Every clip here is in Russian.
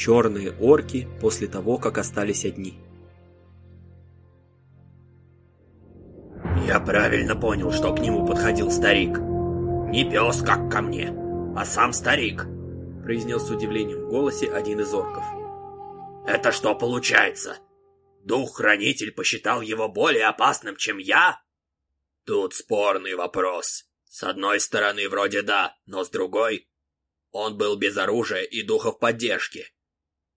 Черные орки после того, как остались одни. Я правильно понял, что к нему подходил старик. Не пес, как ко мне, а сам старик, произнес с удивлением в голосе один из орков. Это что получается? Дух-хранитель посчитал его более опасным, чем я? Тут спорный вопрос. С одной стороны, вроде да, но с другой... Он был без оружия и духов поддержки.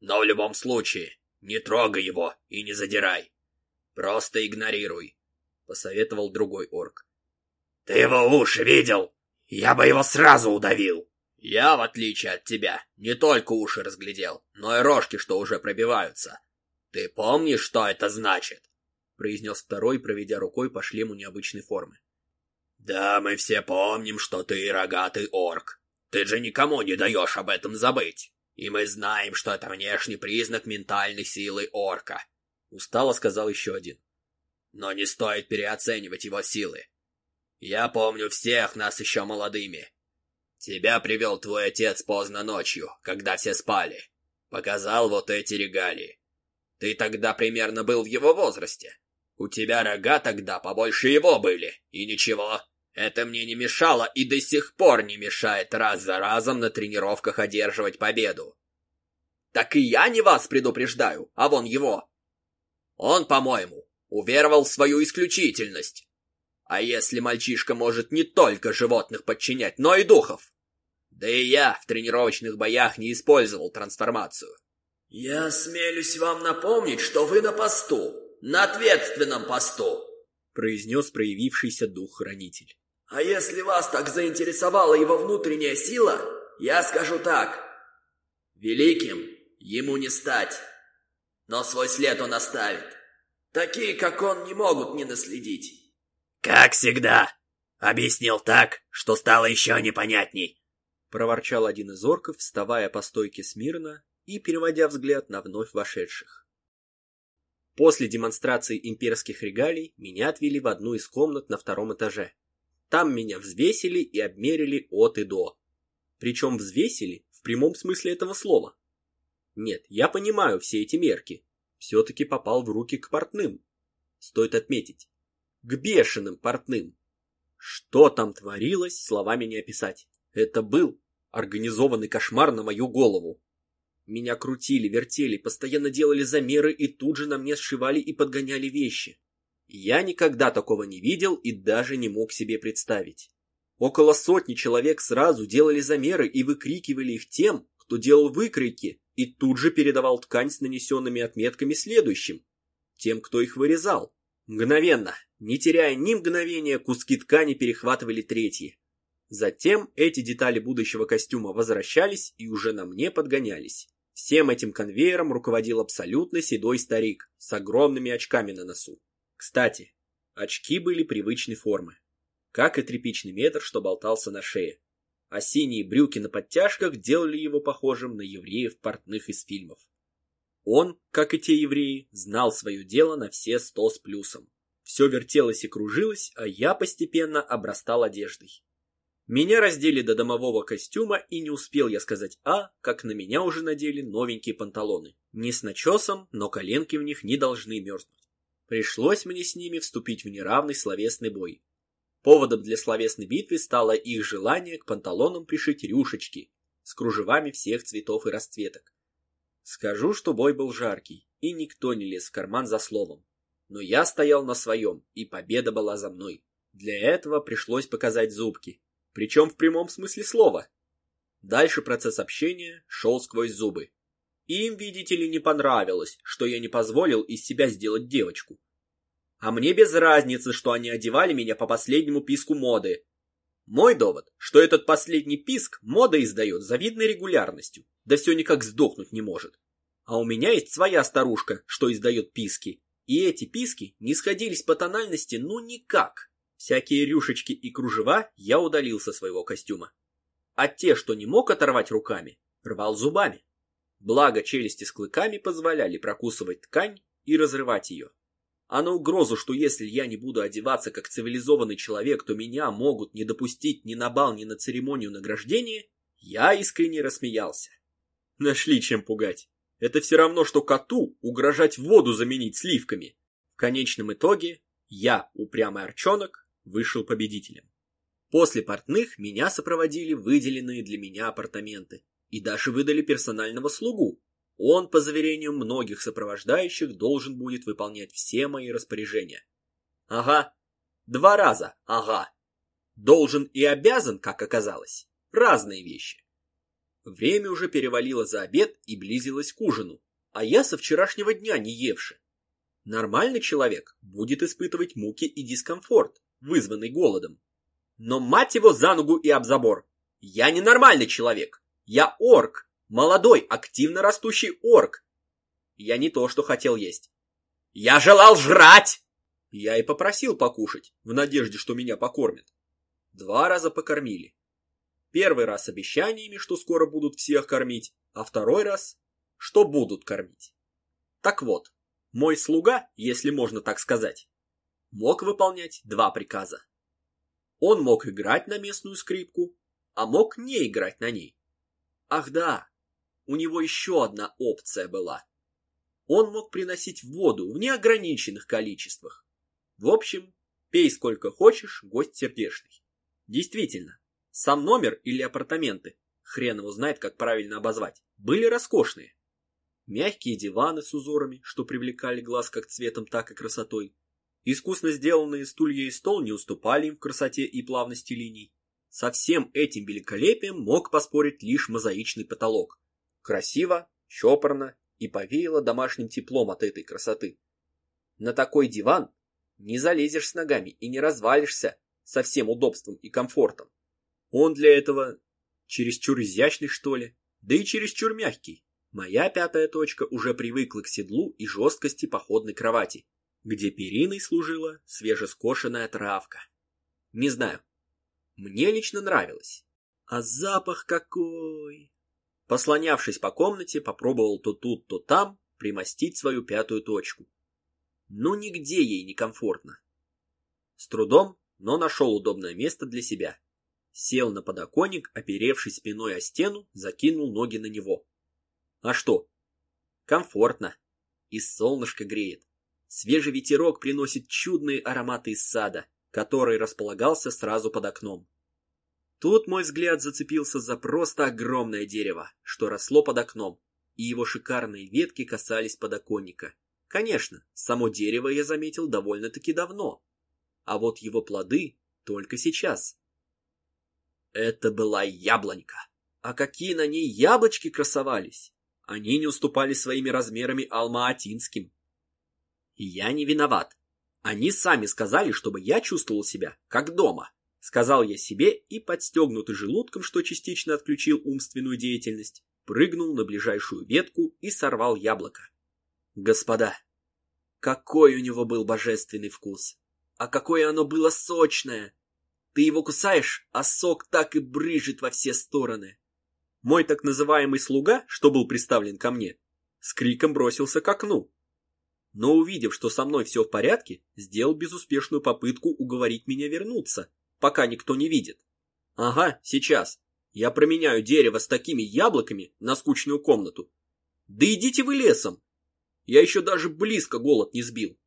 Но в любом случае, не трогай его и не задирай. Просто игнорируй, — посоветовал другой орк. Ты его уши видел? Я бы его сразу удавил. Я, в отличие от тебя, не только уши разглядел, но и рожки, что уже пробиваются. Ты помнишь, что это значит? произнес второй, проведя рукой по шлему необычной формы. «Да, мы все помним, что ты рогатый орк. Ты же никому не даешь об этом забыть. И мы знаем, что это внешний признак ментальной силы орка», — устало сказал еще один. «Но не стоит переоценивать его силы. Я помню всех нас еще молодыми. Тебя привел твой отец поздно ночью, когда все спали. Показал вот эти регалии. Ты тогда примерно был в его возрасте. У тебя рога тогда побольше его были, и ничего. Это мне не мешало и до сих пор не мешает раз за разом на тренировках одерживать победу. Так и я не вас предупреждаю, а вон его. Он, по-моему, уверовал в свою исключительность. А если мальчишка может не только животных подчинять, но и духов? Да и я в тренировочных боях не использовал трансформацию. Я смелюсь вам напомнить, что вы на посту, на ответственном посту, произнес проявившийся дух-хранитель. А если вас так заинтересовала его внутренняя сила, я скажу так. Великим ему не стать, но свой след он оставит. Такие, как он, не могут не наследить. Как всегда. Объяснил так, что стало еще непонятней. Проворчал один из орков, вставая по стойке смирно и переводя взгляд на вновь вошедших. После демонстрации имперских регалий меня отвели в одну из комнат на втором этаже. Там меня взвесили и обмерили от и до. Причем взвесили в прямом смысле этого слова. Нет, я понимаю все эти мерки. Все-таки попал в руки к портным. Стоит отметить. К бешеным портным. Что там творилось, словами не описать. Это был организованный кошмар на мою голову. Меня крутили, вертели, постоянно делали замеры и тут же на мне сшивали и подгоняли вещи. Я никогда такого не видел и даже не мог себе представить. Около сотни человек сразу делали замеры и выкрикивали их тем, кто делал выкройки, и тут же передавал ткань с нанесенными отметками следующим, тем, кто их вырезал. Мгновенно, не теряя ни мгновения, куски ткани перехватывали третьи. Затем эти детали будущего костюма возвращались и уже на мне подгонялись. Всем этим конвейером руководил абсолютно седой старик с огромными очками на носу. Кстати, очки были привычной формы, как и тряпичный метр, что болтался на шее, а синие брюки на подтяжках делали его похожим на евреев портных из фильмов. Он, как и те евреи, знал свое дело на все сто с плюсом. Все вертелось и кружилось, а я постепенно обрастал одеждой. Меня раздели до домового костюма, и не успел я сказать «а», как на меня уже надели новенькие панталоны. Не с начесом, но коленки в них не должны мерзнуть. Пришлось мне с ними вступить в неравный словесный бой. Поводом для словесной битвы стало их желание к панталонам пришить рюшечки с кружевами всех цветов и расцветок. Скажу, что бой был жаркий, и никто не лез в карман за словом. Но я стоял на своем, и победа была за мной. Для этого пришлось показать зубки, причем в прямом смысле слова. Дальше процесс общения шел сквозь зубы. Им, видите ли, не понравилось, что я не позволил из себя сделать девочку. А мне без разницы, что они одевали меня по последнему писку моды. Мой довод, что этот последний писк мода издает завидной регулярностью, да все никак сдохнуть не может. А у меня есть своя старушка, что издает писки, и эти писки не сходились по тональности ну никак. Всякие рюшечки и кружева я удалил со своего костюма. А те, что не мог оторвать руками, рвал зубами. Благо челюсти с клыками позволяли прокусывать ткань и разрывать ее. А на угрозу, что если я не буду одеваться как цивилизованный человек, то меня могут не допустить ни на бал, ни на церемонию награждения, я искренне рассмеялся. Нашли чем пугать. Это все равно, что коту угрожать воду заменить сливками. В конечном итоге я, упрямый арчонок, вышел победителем. После портных меня сопроводили выделенные для меня апартаменты и даже выдали персонального слугу. Он, по заверениям многих сопровождающих, должен будет выполнять все мои распоряжения. Ага, два раза, ага. Должен и обязан, как оказалось, разные вещи. Время уже перевалило за обед и близилось к ужину, а я со вчерашнего дня не евши. Нормальный человек будет испытывать муки и дискомфорт, вызванный голодом. Но мать его за ногу и об забор. Я не нормальный человек. Я орк. Молодой, активно растущий орк. Я не то, что хотел есть. Я желал жрать! Я и попросил покушать, в надежде, что меня покормят. Два раза покормили. Первый раз обещаниями, что скоро будут всех кормить, а второй раз, что будут кормить. Так вот, мой слуга, если можно так сказать, мог выполнять два приказа. Он мог играть на местную скрипку, а мог не играть на ней. Ах да, у него еще одна опция была. Он мог приносить воду в неограниченных количествах. В общем, пей сколько хочешь, гость сердечный. Действительно, сам номер или апартаменты, хрен его знает, как правильно обозвать, были роскошные. Мягкие диваны с узорами, что привлекали глаз как цветом, так и красотой. Искусно сделанные стулья и стол не уступали им в красоте и плавности линий. Со всем этим великолепием мог поспорить лишь мозаичный потолок. Красиво, чопорно и повеяло домашним теплом от этой красоты. На такой диван не залезешь с ногами и не развалишься, со всем удобством и комфортом. Он для этого чересчур изящный, что ли, да и чересчур мягкий. Моя пятая точка уже привыкла к седлу и жесткости походной кровати, где периной служила свежескошенная травка. Не знаю, мне лично нравилось. А запах какой! Послонявшись по комнате, попробовал то тут, то там примостить свою пятую точку. Но нигде ей не комфортно. С трудом но нашел удобное место для себя. Сел на подоконник, оперевшись спиной о стену, закинул ноги на него. А что? Комфортно. И солнышко греет. Свежий ветерок приносит чудные ароматы из сада, который располагался сразу под окном. Тут мой взгляд зацепился за просто огромное дерево, что росло под окном, и его шикарные ветки касались подоконника. Конечно, само дерево я заметил довольно-таки давно, а вот его плоды только сейчас. Это была яблонька. А какие на ней яблочки красовались! Они не уступали своими размерами алма-атинским. Я не виноват. Они сами сказали, чтобы я чувствовал себя как дома. Сказал я себе и, подстегнутый желудком, что частично отключил умственную деятельность, прыгнул на ближайшую ветку и сорвал яблоко. Господа, какой у него был божественный вкус! А какое оно было сочное! Ты его кусаешь, а сок так и брыжет во все стороны. Мой так называемый слуга, что был приставлен ко мне, с криком бросился к окну. Но увидев, что со мной все в порядке, сделал безуспешную попытку уговорить меня вернуться, пока никто не видит. Ага, сейчас. Я променяю дерево с такими яблоками на скучную комнату. Да идите вы лесом. Я еще даже близко голод не сбил.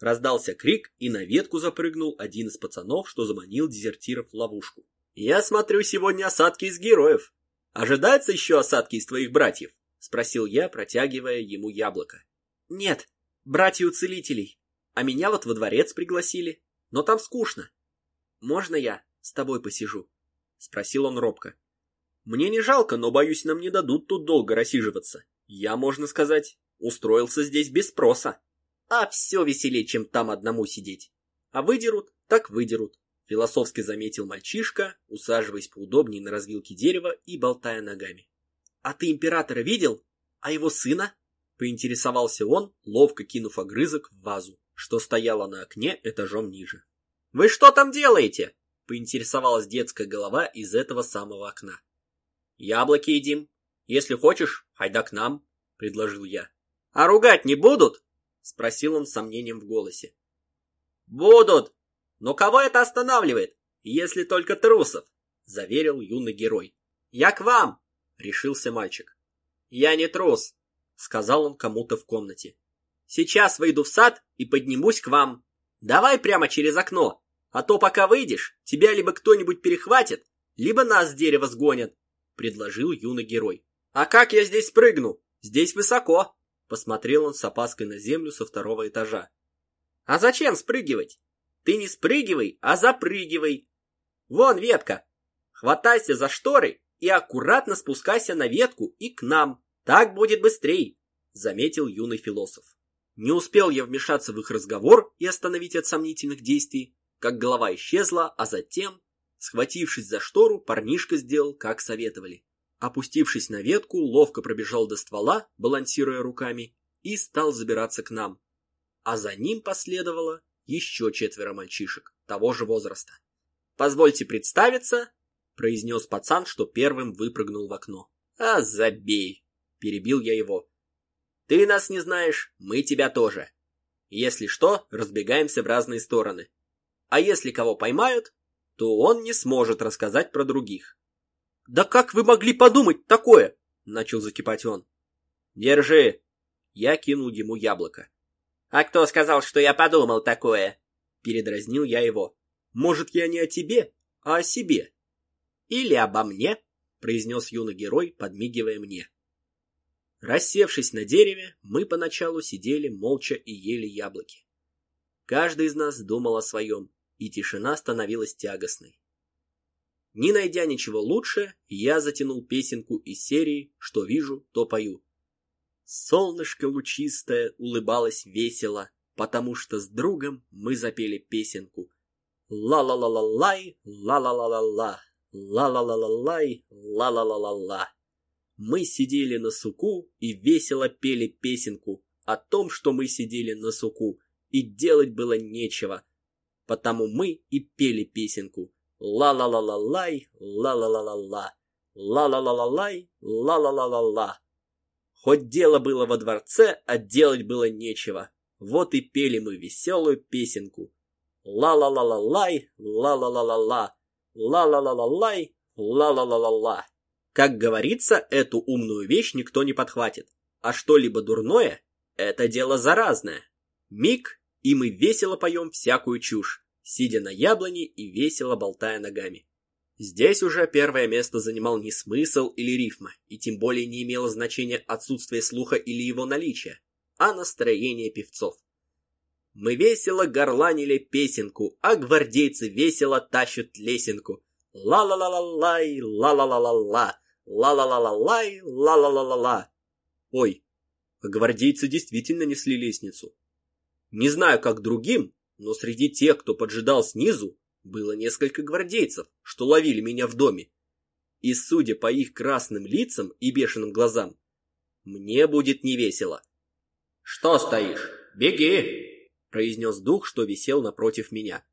Раздался крик, и на ветку запрыгнул один из пацанов, что заманил дезертиров в ловушку. «Я смотрю, сегодня осадки из героев. Ожидается еще осадки из твоих братьев?» — спросил я, протягивая ему яблоко. «Нет, братья-уцелителей. А меня вот во дворец пригласили. Но там скучно. Можно я с тобой посижу?» — спросил он робко. «Мне не жалко, но, боюсь, нам не дадут тут долго рассиживаться. Я, можно сказать, устроился здесь без спроса». А все веселее, чем там одному сидеть. А выдерут, так выдерут, философски заметил мальчишка, усаживаясь поудобнее на развилке дерева и болтая ногами. А ты императора видел? А его сына? Поинтересовался он, ловко кинув огрызок в вазу, что стояла на окне этажом ниже. «Вы что там делаете?» — поинтересовалась детская голова из этого самого окна. «Яблоки едим. Если хочешь, хайда к нам», — предложил я. «А ругать не будут?» Спросил он с сомнением в голосе. «Будут! Но кого это останавливает, если только трусов?» Заверил юный герой. «Я к вам! Решился мальчик. «Я не трус», — сказал он кому-то в комнате. «Сейчас выйду в сад и поднимусь к вам. Давай прямо через окно, а то пока выйдешь, тебя либо кто-нибудь перехватит, либо нас с дерева сгонят», — предложил юный герой. «А как я здесь прыгну? Здесь высоко», — посмотрел он с опаской на землю со второго этажа. «А зачем спрыгивать? Ты не спрыгивай, а запрыгивай. Вон ветка. Хватайся за шторы и аккуратно спускайся на ветку и к нам. Так будет быстрей, заметил юный философ. Не успел я вмешаться в их разговор и остановить от сомнительных действий, как голова исчезла, а затем, схватившись за штору, парнишка сделал, как советовали. Опустившись на ветку, ловко пробежал до ствола, балансируя руками, и стал забираться к нам. А за ним последовало еще четверо мальчишек того же возраста. «Позвольте представиться», — произнес пацан, что первым выпрыгнул в окно. «А забей!» — перебил я его. «Ты нас не знаешь, мы тебя тоже. Если что, разбегаемся в разные стороны. А если кого поймают, то он не сможет рассказать про других». «Да как вы могли подумать такое?» — начал закипать он. «Держи!» Я кинул ему яблоко. «А кто сказал, что я подумал такое?» Передразнил я его. «Может, я не о тебе, а о себе?» «Или обо мне?» произнес юный герой, подмигивая мне. Рассевшись на дереве, мы поначалу сидели молча и ели яблоки. Каждый из нас думал о своем, и тишина становилась тягостной. Не найдя ничего лучше, я затянул песенку из серии «Что вижу, то пою». Солнышко лучистое улыбалось весело, потому что с другом мы запели песенку. Ла-ла-ла-ла-лай, ла-ла-ла-ла-ла, ла-ла-ла-ла-лай, ла-ла-ла-ла-ла. Мы сидели на суку и весело пели песенку о том, что мы сидели на суку, и делать было нечего. Потому мы и пели песенку. Ла-ла-ла-ла-лай, ла-ла-ла-ла-ла, ла-ла-ла-ла-лай, ла-ла-ла-ла-ла. Хоть дело было во дворце, а делать было нечего. Вот и пели мы веселую песенку. Ла-ла-ла-ла-лай, ла-ла-ла-ла-ла, ла-ла-ла-ла-лай, ла-ла-ла-ла-ла. Как говорится, эту умную вещь никто не подхватит. А что-либо дурное — это дело заразное. Миг, и мы весело поем всякую чушь, сидя на яблоне и весело болтая ногами. Здесь уже первое место занимал не смысл или рифма, и тем более не имело значения отсутствие слуха или его наличие, а настроение певцов. Мы весело горланили песенку, а гвардейцы весело тащат лесенку. Ла-ла-ла-ла-лай, ла-ла-ла-ла-ла, ла-ла-ла-ла-лай, ла-ла-ла-ла-ла. Ой, а гвардейцы действительно несли лестницу. Не знаю, как другим, но среди тех, кто поджидал снизу, было несколько гвардейцев, что ловили меня в доме. И судя по их красным лицам и бешеным глазам, мне будет невесело. «Что стоишь? Беги!» — произнес дух, что висел напротив меня.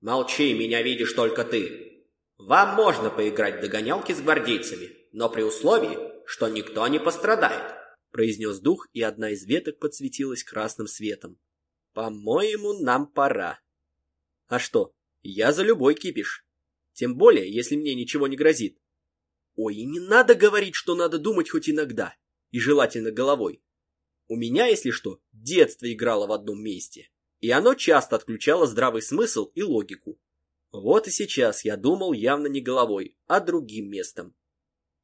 «Молчи, меня видишь только ты. Вам можно поиграть в догонялки с гвардейцами, но при условии, что никто не пострадает», — произнес дух, и одна из веток подсветилась красным светом. «По-моему, нам пора». «А что, я за любой кипиш. Тем более, если мне ничего не грозит. Ой, не надо говорить, что надо думать хоть иногда. И желательно головой. У меня, если что, детство играло в одном месте. И оно часто отключало здравый смысл и логику. Вот и сейчас я думал явно не головой, а другим местом.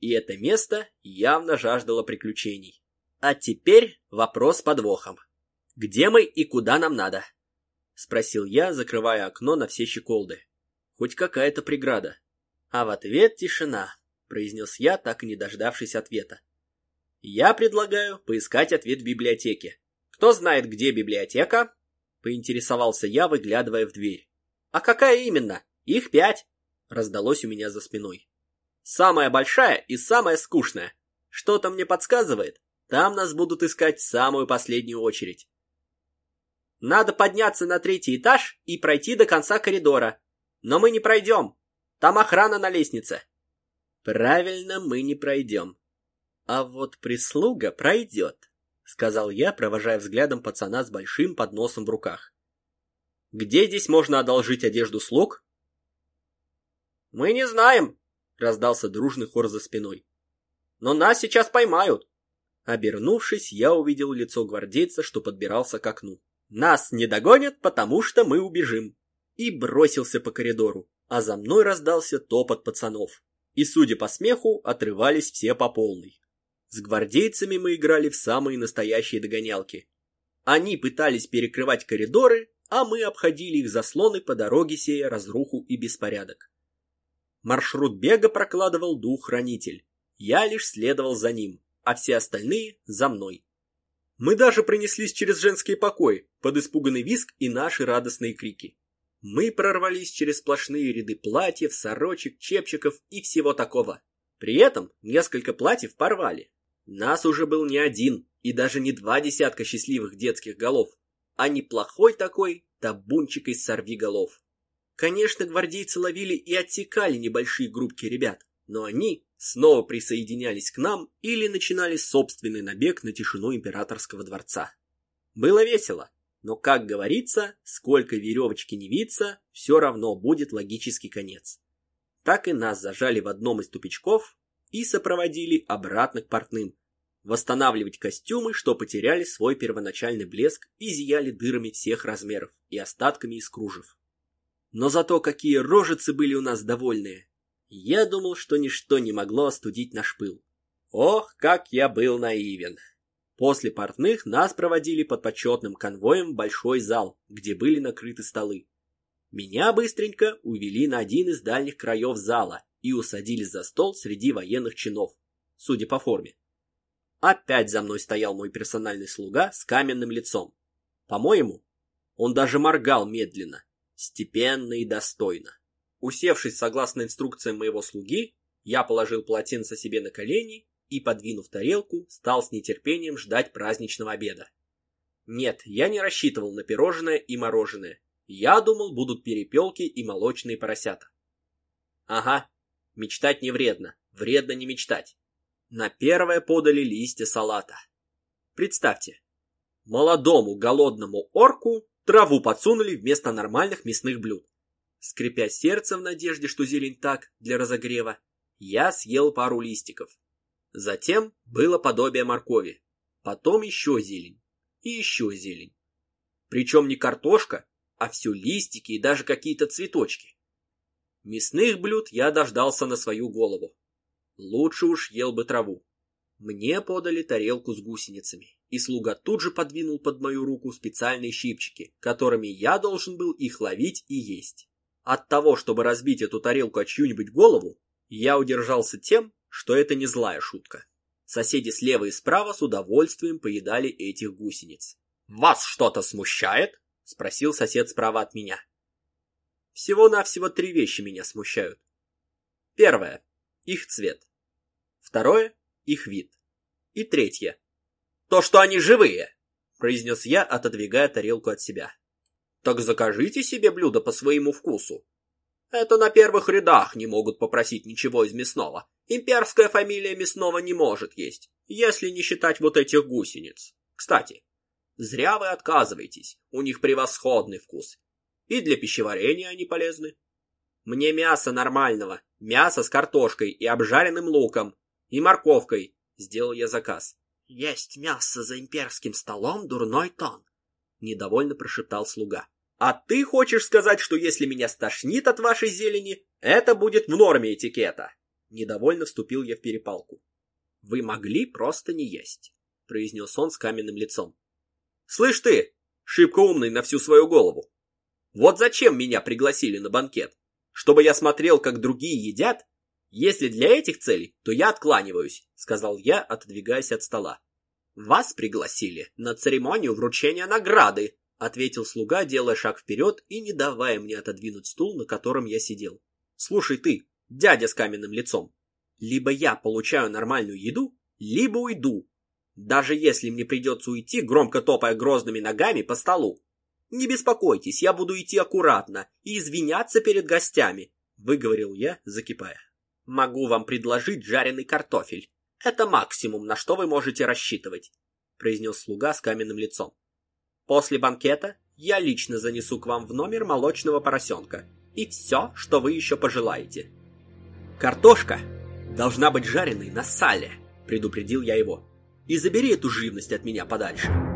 И это место явно жаждало приключений. А теперь вопрос подвохом. Где мы и куда нам надо? — спросил я, закрывая окно на все щеколды. «Хоть какая-то преграда». А в ответ тишина, — произнес я, так и не дождавшись ответа. «Я предлагаю поискать ответ в библиотеке. Кто знает, где библиотека?» — поинтересовался я, выглядывая в дверь. «А какая именно? Их пять!» — раздалось у меня за спиной. «Самая большая и самая скучная. Что-то мне подсказывает, там нас будут искать в самую последнюю очередь. Надо подняться на третий этаж и пройти до конца коридора. Но мы не пройдем. Там охрана на лестнице. Правильно, мы не пройдем. А вот прислуга пройдет, сказал я, провожая взглядом пацана с большим подносом в руках. Где здесь можно одолжить одежду слуг? Мы не знаем, раздался дружный хор за спиной. но нас сейчас поймают. Обернувшись, я увидел лицо гвардейца, что подбирался к окну. Нас не догонят, потому что мы убежим. И бросился по коридору, а за мной раздался топот пацанов. И, судя по смеху, отрывались все по полной. С гвардейцами мы играли в самые настоящие догонялки. Они пытались перекрывать коридоры, а мы обходили их заслоны по дороге, сея разруху и беспорядок. Маршрут бега прокладывал дух-хранитель. Я лишь следовал за ним, а все остальные — за мной. Мы даже принеслись через женский покой, под испуганный визг и наши радостные крики. Мы прорвались через сплошные ряды платьев, сорочек, чепчиков и всего такого. При этом несколько платьев порвали. Нас уже был не один и даже не два десятка счастливых детских голов, а неплохой такой табунчик из сорвиголов. Конечно, гвардейцы ловили и отсекали небольшие группки ребят, но они снова присоединялись к нам или начинали собственный набег на тишину императорского дворца. Было весело, но, как говорится, сколько веревочки не виться, все равно будет логический конец. Так и нас зажали в одном из тупичков и сопроводили обратно к портным, восстанавливать костюмы, что потеряли свой первоначальный блеск и зияли дырами всех размеров и остатками из кружев. Но зато какие рожицы были у нас довольные. Я думал, что ничто не могло остудить наш пыл. Ох, как я был наивен. После портных нас проводили под почетным конвоем в большой зал, где были накрыты столы. Меня быстренько увели на один из дальних краев зала и усадили за стол среди военных чинов, судя по форме. Опять за мной стоял мой персональный слуга с каменным лицом. По-моему, он даже моргал медленно, степенно и достойно. Усевшись согласно инструкциям моего слуги, я положил полотенце себе на колени и, подвинув тарелку, стал с нетерпением ждать праздничного обеда. Нет, я не рассчитывал на пирожное и мороженое. Я думал, будут перепелки и молочные поросята. Ага, мечтать не вредно, вредно не мечтать. На первое подали листья салата. Представьте, молодому голодному орку траву подсунули вместо нормальных мясных блюд. Скрипя сердце в надежде, что зелень так, для разогрева, я съел пару листиков. Затем было подобие моркови, потом еще зелень и еще зелень. Причем не картошка, а все листики и даже какие-то цветочки. Мясных блюд я дождался на свою голову. Лучше уж ел бы траву. Мне подали тарелку с гусеницами, и слуга тут же подвинул под мою руку специальные щипчики, которыми я должен был их ловить и есть. От того, чтобы разбить эту тарелку о чью-нибудь голову, я удержался тем, что это не злая шутка. Соседи слева и справа с удовольствием поедали этих гусениц. «Вас что-то смущает?» — спросил сосед справа от меня. Всего-навсего три вещи меня смущают. Первое — их цвет. Второе — их вид. И третье. То, что они живые, произнес я, отодвигая тарелку от себя. Так закажите себе блюдо по своему вкусу. Это на первых рядах не могут попросить ничего из мясного. Имперская фамилия мясного не может есть, если не считать вот этих гусениц. Кстати, зря вы отказываетесь, у них превосходный вкус. И для пищеварения они полезны. Мне мясо нормального, мясо с картошкой и обжаренным луком, и морковкой. Сделал я заказ. Есть мясо за имперским столом дурной тон. Недовольно прошептал слуга. А ты хочешь сказать, что если меня стошнит от вашей зелени, это будет в норме этикета? Недовольно вступил я в перепалку. Вы могли просто не есть, произнес он с каменным лицом. Слышь ты, шибко умный на всю свою голову. Вот зачем меня пригласили на банкет? Чтобы я смотрел, как другие едят, «Если для этих целей, то я откланиваюсь», — сказал я, отодвигаясь от стола. «Вас пригласили на церемонию вручения награды», — ответил слуга, делая шаг вперед и не давая мне отодвинуть стул, на котором я сидел. «Слушай ты, дядя с каменным лицом, либо я получаю нормальную еду, либо уйду, даже если мне придется уйти, громко топая грозными ногами по столу. Не беспокойтесь, я буду идти аккуратно и извиняться перед гостями», — выговорил я, закипая. Могу вам предложить жареный картофель. Это максимум, на что вы можете рассчитывать, произнес слуга с каменным лицом. После банкета я лично занесу к вам в номер молочного поросенка и все, что вы еще пожелаете. Картошка должна быть жареной на сале, предупредил я его. «И забери эту живность от меня подальше».